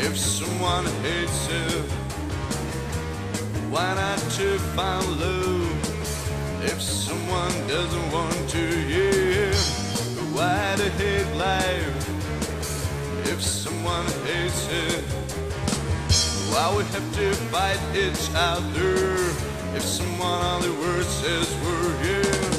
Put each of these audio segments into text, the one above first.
If someone hates you, why not to find love? If someone doesn't want to, yeah, why to hate life? If someone hates you, why we have to fight each other? If someone only word says we're here.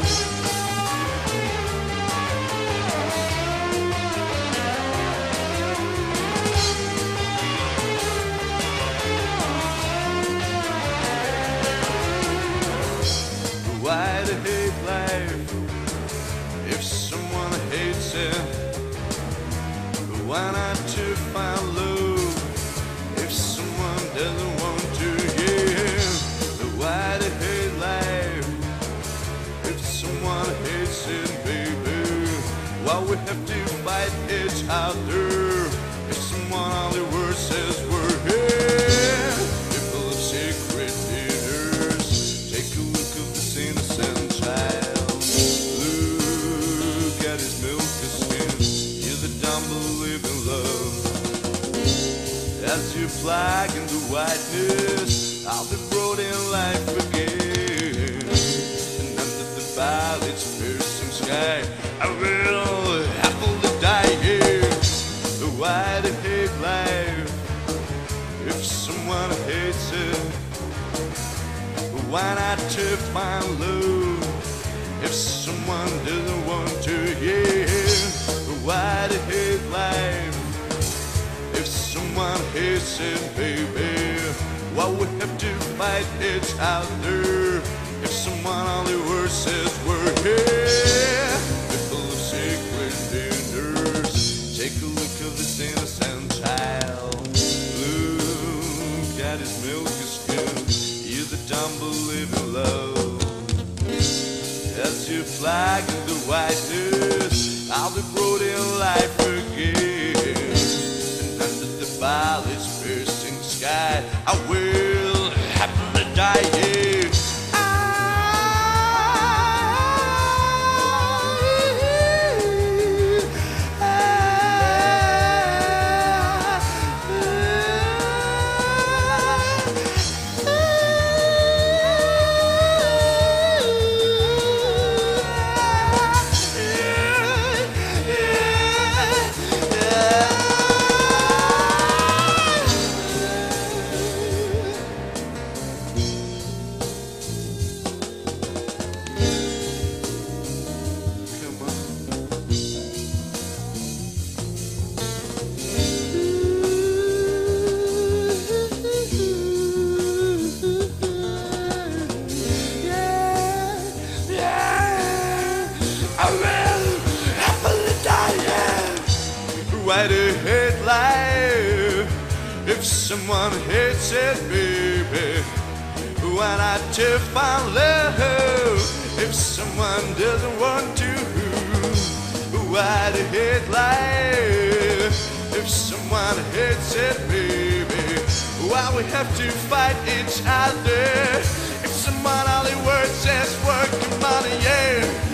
Why not to find love if someone doesn't want to? Yeah, why to if someone hates it, baby? Why we flag in the whiteness, I'll be brought in life again. And under the valley's piercing sky, I will happily die here. Why to hate life if someone hates it? Why not to find love if someone doesn't want to? Yeah, why to hate life if it, baby? Why we have to fight each other if someone only word says we're here? People of secret dinners, take a look at this innocent child. Look at his milky skin, hear the unbelieving love. As you flag in the whiteness, Why do hate life if someone hates it, baby? Why not to find love if someone doesn't want to? Why to hate life if someone hates it, baby? Why we have to fight each other if someone only words says work and money, yeah?